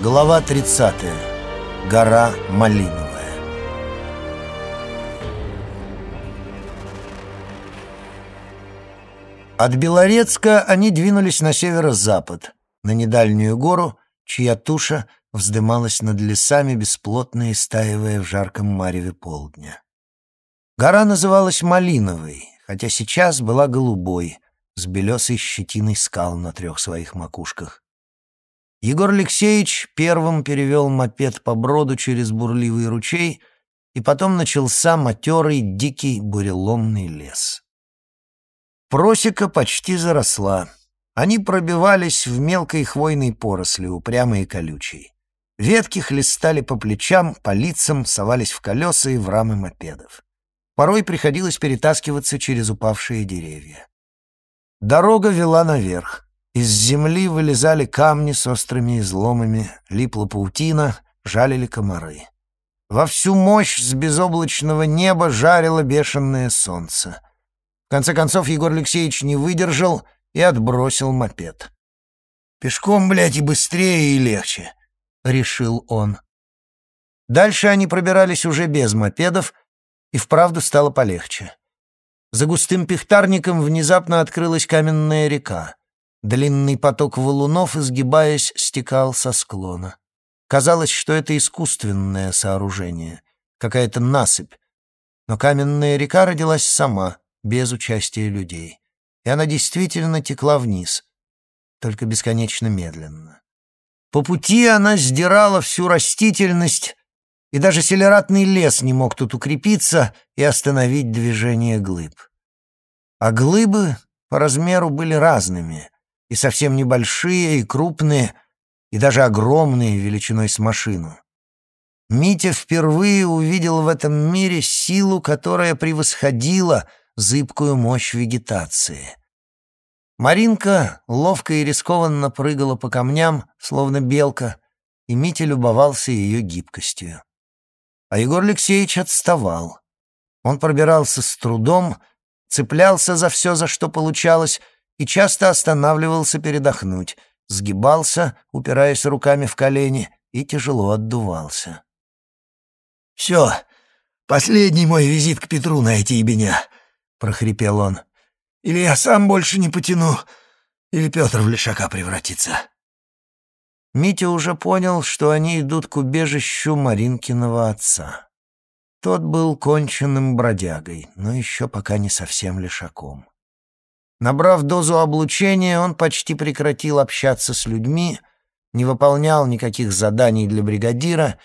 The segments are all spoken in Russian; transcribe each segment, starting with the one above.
Глава 30. Гора Малиновая. От Белорецка они двинулись на северо-запад, на недальнюю гору, чья туша вздымалась над лесами, бесплотно истаивая в жарком мареве полдня. Гора называлась Малиновой, хотя сейчас была голубой, с белесой щетиной скал на трех своих макушках. Егор Алексеевич первым перевел мопед по броду через бурливый ручей, и потом начался матерый дикий буреломный лес. Просека почти заросла. Они пробивались в мелкой хвойной поросли, упрямые и колючей. Ветки хлестали по плечам, по лицам, совались в колеса и в рамы мопедов. Порой приходилось перетаскиваться через упавшие деревья. Дорога вела наверх. Из земли вылезали камни с острыми изломами, липла паутина, жалили комары. Во всю мощь с безоблачного неба жарило бешеное солнце. В конце концов Егор Алексеевич не выдержал и отбросил мопед. «Пешком, блядь, и быстрее, и легче», — решил он. Дальше они пробирались уже без мопедов, и вправду стало полегче. За густым пихтарником внезапно открылась каменная река. Длинный поток валунов, изгибаясь, стекал со склона. Казалось, что это искусственное сооружение, какая-то насыпь. Но каменная река родилась сама, без участия людей. И она действительно текла вниз, только бесконечно медленно. По пути она сдирала всю растительность, и даже селератный лес не мог тут укрепиться и остановить движение глыб. А глыбы по размеру были разными, и совсем небольшие, и крупные, и даже огромные величиной с машину. Митя впервые увидел в этом мире силу, которая превосходила зыбкую мощь вегетации. Маринка ловко и рискованно прыгала по камням, словно белка, и Митя любовался ее гибкостью. А Егор Алексеевич отставал. Он пробирался с трудом, цеплялся за все, за что получалось, и часто останавливался передохнуть, сгибался, упираясь руками в колени, и тяжело отдувался. «Все, последний мой визит к Петру на эти ебеня», — прохрипел он. «Или я сам больше не потяну, или Петр в лишака превратится». Митя уже понял, что они идут к убежищу Маринкиного отца. Тот был конченным бродягой, но еще пока не совсем лишаком. Набрав дозу облучения, он почти прекратил общаться с людьми, не выполнял никаких заданий для бригадира,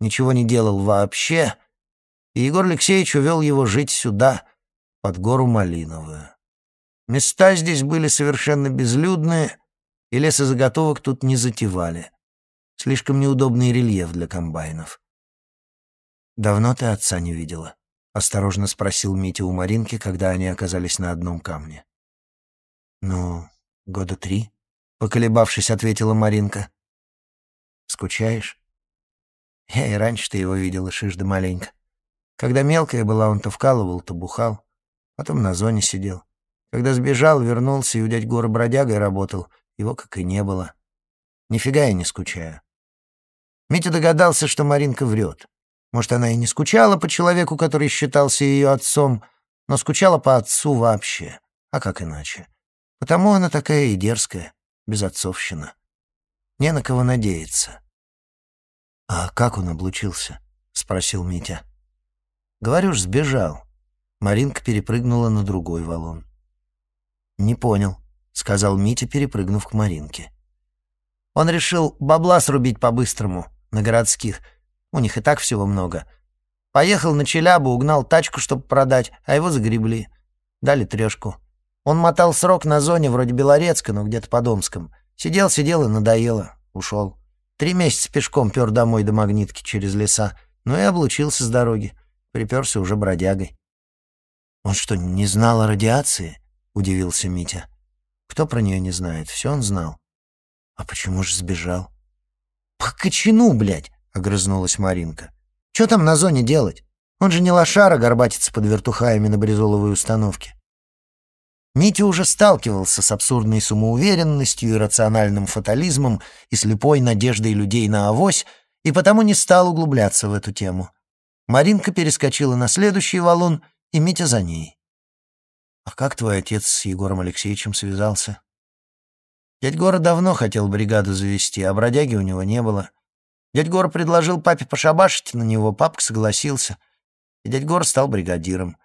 ничего не делал вообще, и Егор Алексеевич увел его жить сюда, под гору Малиновую. Места здесь были совершенно безлюдные, и лесозаготовок тут не затевали. Слишком неудобный рельеф для комбайнов. «Давно ты отца не видела?» — осторожно спросил Митя у Маринки, когда они оказались на одном камне. «Ну, года три», — поколебавшись, ответила Маринка. «Скучаешь?» «Я и раньше-то его видела, шиш да маленько. Когда мелкая была, он то вкалывал, то бухал. Потом на зоне сидел. Когда сбежал, вернулся и у дядь Гора бродягой работал, его как и не было. Нифига я не скучаю. Митя догадался, что Маринка врет. Может, она и не скучала по человеку, который считался ее отцом, но скучала по отцу вообще. А как иначе? Потому она такая и дерзкая, безотцовщина. Не на кого надеяться. «А как он облучился?» — спросил Митя. «Говорю ж, сбежал». Маринка перепрыгнула на другой валун. «Не понял», — сказал Митя, перепрыгнув к Маринке. Он решил бабла срубить по-быстрому, на городских. У них и так всего много. Поехал на Челябу, угнал тачку, чтобы продать, а его загребли. Дали трешку. Он мотал срок на зоне вроде Белорецка, но где-то по Домском. Сидел, сидел и надоело. Ушел. Три месяца пешком пер домой до магнитки через леса. Ну и облучился с дороги. Приперся уже бродягой. «Он что, не знал о радиации?» — удивился Митя. Кто про нее не знает? Все он знал. А почему же сбежал? «По кочану, блядь!» — огрызнулась Маринка. «Че там на зоне делать? Он же не лошара горбатится под вертухаями на бризоловой установке». Митя уже сталкивался с абсурдной самоуверенностью, иррациональным фатализмом и слепой надеждой людей на авось, и потому не стал углубляться в эту тему. Маринка перескочила на следующий валун, и Митя за ней. «А как твой отец с Егором Алексеевичем связался?» Дядь Гора давно хотел бригаду завести, а бродяги у него не было. Дядь Гора предложил папе пошабашить на него, папка согласился. И дядь Гора стал бригадиром.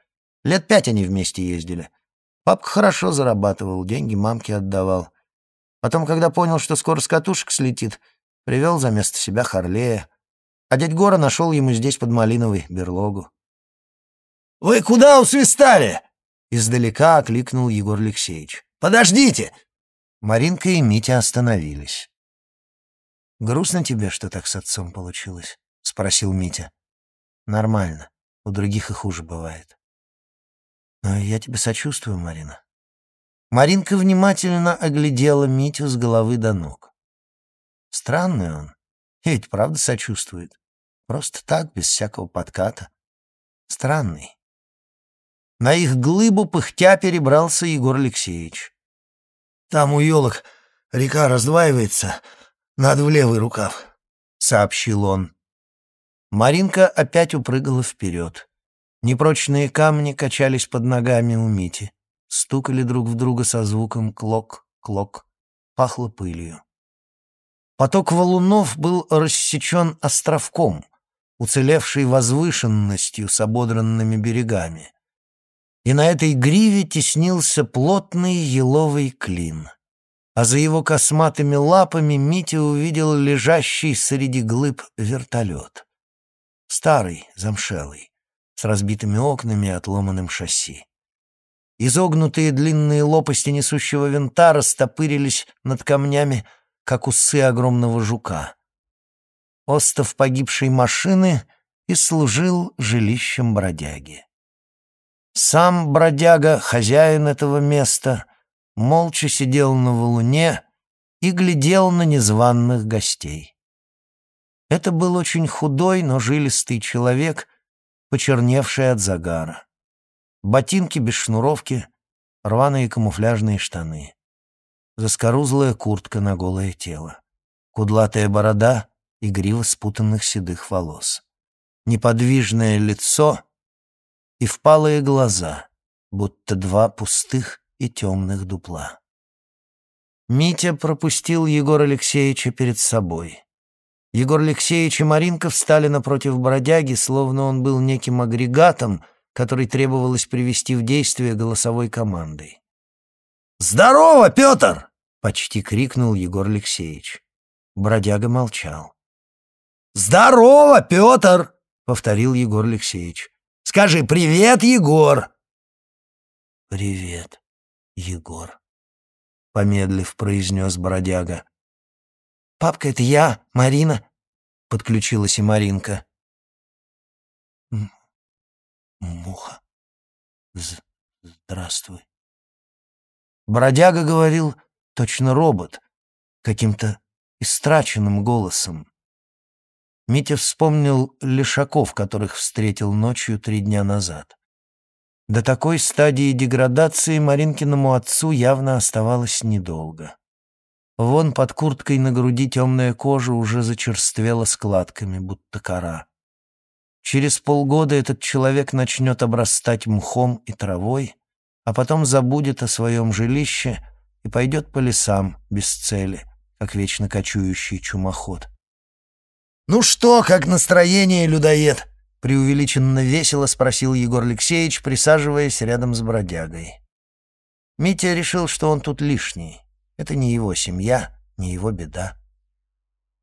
Лет пять они вместе ездили. Папка хорошо зарабатывал, деньги мамке отдавал. Потом, когда понял, что скоро с катушек слетит, привел за место себя Харлея. А дядь Гора нашел ему здесь под Малиновой берлогу. «Вы куда усвистали?» — издалека окликнул Егор Алексеевич. «Подождите!» Маринка и Митя остановились. «Грустно тебе, что так с отцом получилось?» — спросил Митя. «Нормально. У других и хуже бывает». «Но я тебе сочувствую, Марина». Маринка внимательно оглядела Митю с головы до ног. Странный он. И ведь правда сочувствует. Просто так, без всякого подката. Странный. На их глыбу пыхтя перебрался Егор Алексеевич. «Там у елок река раздваивается, надо в левый рукав», — сообщил он. Маринка опять упрыгала вперед. Непрочные камни качались под ногами у Мити, стукали друг в друга со звуком «клок-клок», пахло пылью. Поток валунов был рассечен островком, уцелевшей возвышенностью с ободранными берегами. И на этой гриве теснился плотный еловый клин. А за его косматыми лапами Митя увидел лежащий среди глыб вертолет. Старый, замшелый, с разбитыми окнами и отломанным шасси. Изогнутые длинные лопасти несущего винта растопырились над камнями, как усы огромного жука. Остов погибшей машины и служил жилищем бродяги. Сам бродяга, хозяин этого места, молча сидел на валуне и глядел на незваных гостей. Это был очень худой, но жилистый человек, почерневший от загара. Ботинки без шнуровки, рваные камуфляжные штаны. Заскорузлая куртка на голое тело. Кудлатая борода и грива спутанных седых волос. Неподвижное лицо и впалые глаза, будто два пустых и темных дупла. Митя пропустил Егора Алексеевича перед собой. Егор Алексеевич и Маринка встали напротив бродяги, словно он был неким агрегатом, который требовалось привести в действие голосовой командой. «Здорово, Петр!» — почти крикнул Егор Алексеевич. Бродяга молчал. «Здорово, Петр!» — повторил Егор Алексеевич. «Скажи привет, Егор!» «Привет, Егор», — помедлив произнес бродяга. «Папка, это я, Марина», — подключилась и Маринка. «Муха, здравствуй». Бродяга говорил точно робот, каким-то истраченным голосом. Митя вспомнил лишаков, которых встретил ночью три дня назад. До такой стадии деградации Маринкиному отцу явно оставалось недолго. Вон под курткой на груди темная кожа уже зачерствела складками, будто кора. Через полгода этот человек начнет обрастать мхом и травой, а потом забудет о своем жилище и пойдет по лесам без цели, как вечно кочующий чумоход. «Ну что, как настроение, людоед?» — преувеличенно весело спросил Егор Алексеевич, присаживаясь рядом с бродягой. Митя решил, что он тут лишний. Это не его семья, не его беда.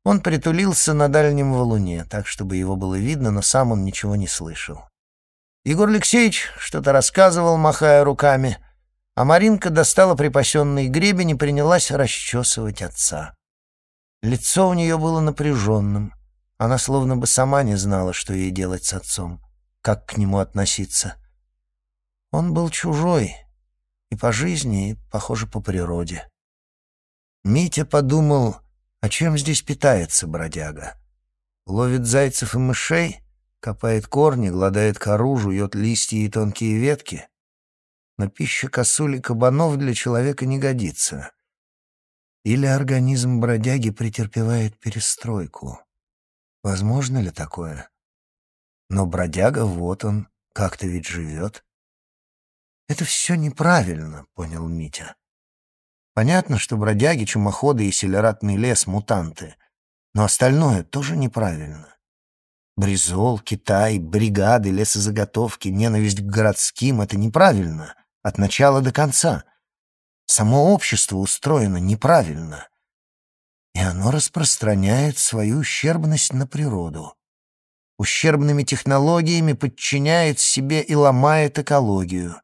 Он притулился на дальнем валуне, так, чтобы его было видно, но сам он ничего не слышал. Егор Алексеевич что-то рассказывал, махая руками, а Маринка достала припасенный гребень и принялась расчесывать отца. Лицо у нее было напряженным. Она словно бы сама не знала, что ей делать с отцом, как к нему относиться. Он был чужой и по жизни, и, похоже, по природе. Митя подумал, а чем здесь питается бродяга? Ловит зайцев и мышей — Копает корни, гладает кору, жует листья и тонкие ветки. но пища косули кабанов для человека не годится. Или организм бродяги претерпевает перестройку. Возможно ли такое? Но бродяга, вот он, как-то ведь живет. «Это все неправильно», — понял Митя. Понятно, что бродяги, чумоходы и селератный лес — мутанты, но остальное тоже неправильно. Бризол, Китай, бригады, лесозаготовки, ненависть к городским — это неправильно, от начала до конца. Само общество устроено неправильно, и оно распространяет свою ущербность на природу. Ущербными технологиями подчиняет себе и ломает экологию.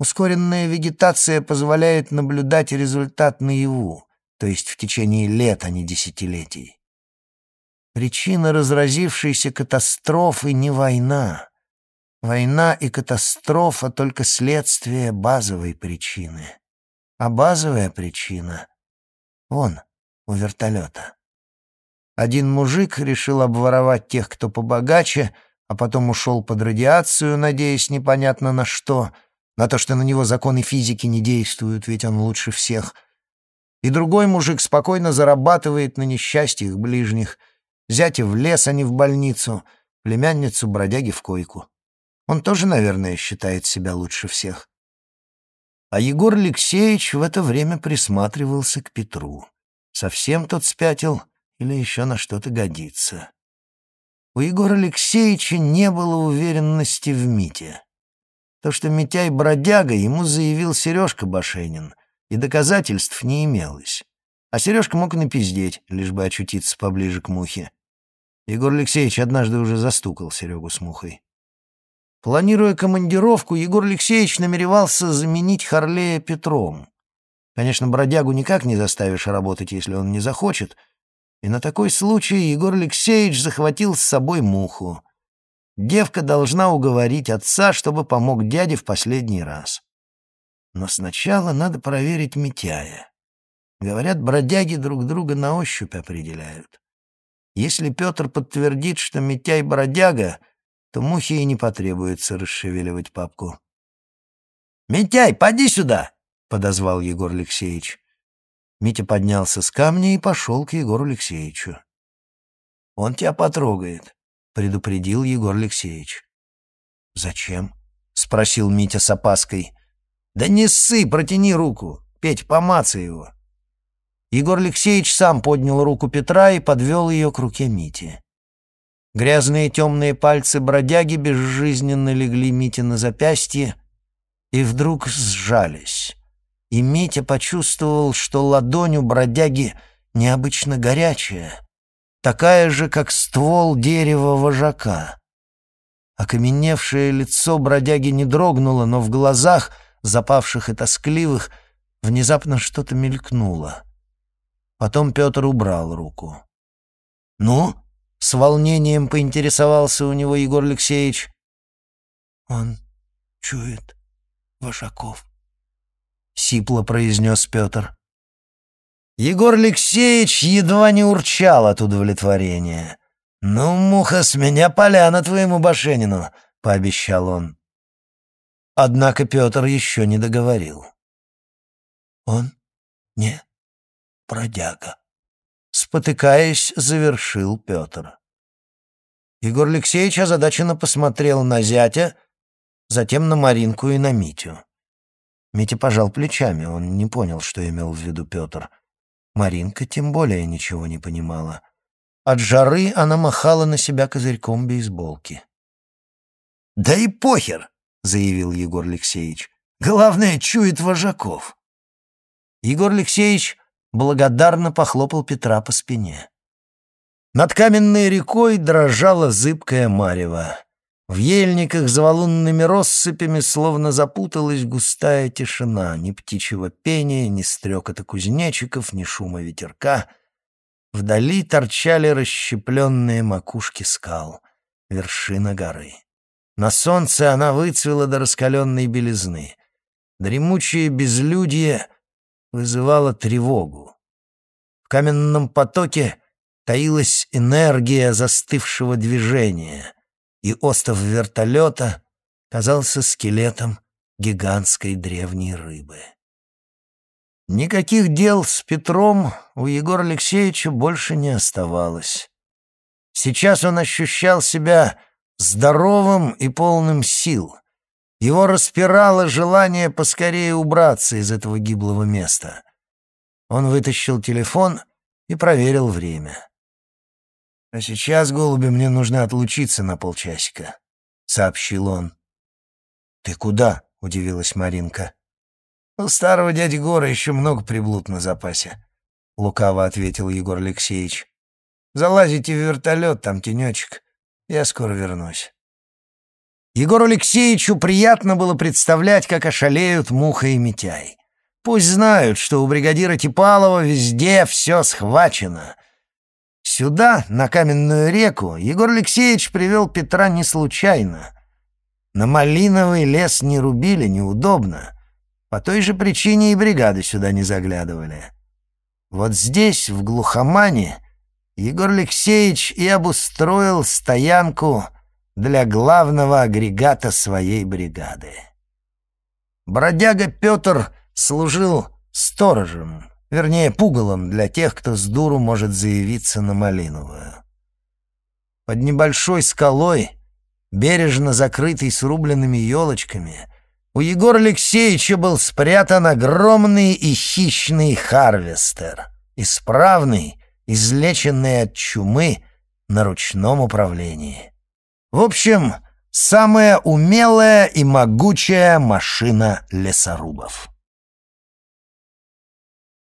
Ускоренная вегетация позволяет наблюдать результат наяву, то есть в течение лет, а не десятилетий. Причина разразившейся катастрофы не война. Война и катастрофа — только следствие базовой причины. А базовая причина — вон, у вертолета. Один мужик решил обворовать тех, кто побогаче, а потом ушел под радиацию, надеясь непонятно на что — на то, что на него законы физики не действуют, ведь он лучше всех. И другой мужик спокойно зарабатывает на несчастьях ближних. Зятя в лес, а не в больницу, племянницу бродяги в койку. Он тоже, наверное, считает себя лучше всех. А Егор Алексеевич в это время присматривался к Петру. Совсем тот спятил или еще на что-то годится. У Егора Алексеевича не было уверенности в Мите. То, что Митяй бродяга, ему заявил Сережка Башенин, и доказательств не имелось. А Сережка мог напиздеть, лишь бы очутиться поближе к мухе. Егор Алексеевич однажды уже застукал Серегу с мухой. Планируя командировку, Егор Алексеевич намеревался заменить Харлея Петром. Конечно, бродягу никак не заставишь работать, если он не захочет, и на такой случай Егор Алексеевич захватил с собой муху — Девка должна уговорить отца, чтобы помог дяде в последний раз. Но сначала надо проверить Митяя. Говорят, бродяги друг друга на ощупь определяют. Если Петр подтвердит, что Митяй бродяга, то Мухе и не потребуется расшевеливать папку. «Митяй, поди сюда!» — подозвал Егор Алексеевич. Митя поднялся с камня и пошел к Егору Алексеевичу. «Он тебя потрогает. — предупредил Егор Алексеевич. «Зачем?» — спросил Митя с опаской. «Да не ссы, протяни руку. Петь, помацай его». Егор Алексеевич сам поднял руку Петра и подвел ее к руке Мити. Грязные темные пальцы бродяги безжизненно легли Мите на запястье и вдруг сжались. И Митя почувствовал, что ладонь у бродяги необычно горячая, такая же, как ствол дерева вожака. Окаменевшее лицо бродяги не дрогнуло, но в глазах, запавших и тоскливых, внезапно что-то мелькнуло. Потом Петр убрал руку. «Ну?» — с волнением поинтересовался у него Егор Алексеевич. «Он чует вожаков», — сипло произнес Петр. Егор Алексеевич едва не урчал от удовлетворения. «Ну, муха, с меня поляна твоему Башенину», — пообещал он. Однако Петр еще не договорил. «Он не бродяга», — спотыкаясь, завершил Петр. Егор Алексеевич озадаченно посмотрел на зятя, затем на Маринку и на Митю. Митя пожал плечами, он не понял, что имел в виду Петр — Маринка тем более ничего не понимала. От жары она махала на себя козырьком бейсболки. «Да и похер!» — заявил Егор Алексеевич. «Главное, чует вожаков!» Егор Алексеевич благодарно похлопал Петра по спине. Над каменной рекой дрожала зыбкая марево. В ельниках за валунными россыпями словно запуталась густая тишина, ни птичьего пения, ни стрекота кузнечиков, ни шума ветерка. Вдали торчали расщепленные макушки скал, вершина горы. На солнце она выцвела до раскаленной белизны. Дремучее безлюдье вызывало тревогу. В каменном потоке таилась энергия застывшего движения — и остов вертолета казался скелетом гигантской древней рыбы. Никаких дел с Петром у Егора Алексеевича больше не оставалось. Сейчас он ощущал себя здоровым и полным сил. Его распирало желание поскорее убраться из этого гиблого места. Он вытащил телефон и проверил время. «А сейчас, голуби, мне нужно отлучиться на полчасика», — сообщил он. «Ты куда?» — удивилась Маринка. «У старого дяди Гора еще много приблуд на запасе», — лукаво ответил Егор Алексеевич. «Залазите в вертолет, там тенечек. Я скоро вернусь». Егору Алексеевичу приятно было представлять, как ошалеют Муха и Митяй. Пусть знают, что у бригадира Типалова везде все схвачено. Сюда, на каменную реку, Егор Алексеевич привел Петра не случайно. На малиновый лес не рубили, неудобно. По той же причине и бригады сюда не заглядывали. Вот здесь, в глухомане, Егор Алексеевич и обустроил стоянку для главного агрегата своей бригады. Бродяга Петр служил сторожем, вернее, пугалом для тех, кто с дуру может заявиться на Малиновую. Под небольшой скалой, бережно закрытой срубленными елочками, у Егора Алексеевича был спрятан огромный и хищный харвестер, исправный, излеченный от чумы на ручном управлении. В общем, самая умелая и могучая машина лесорубов.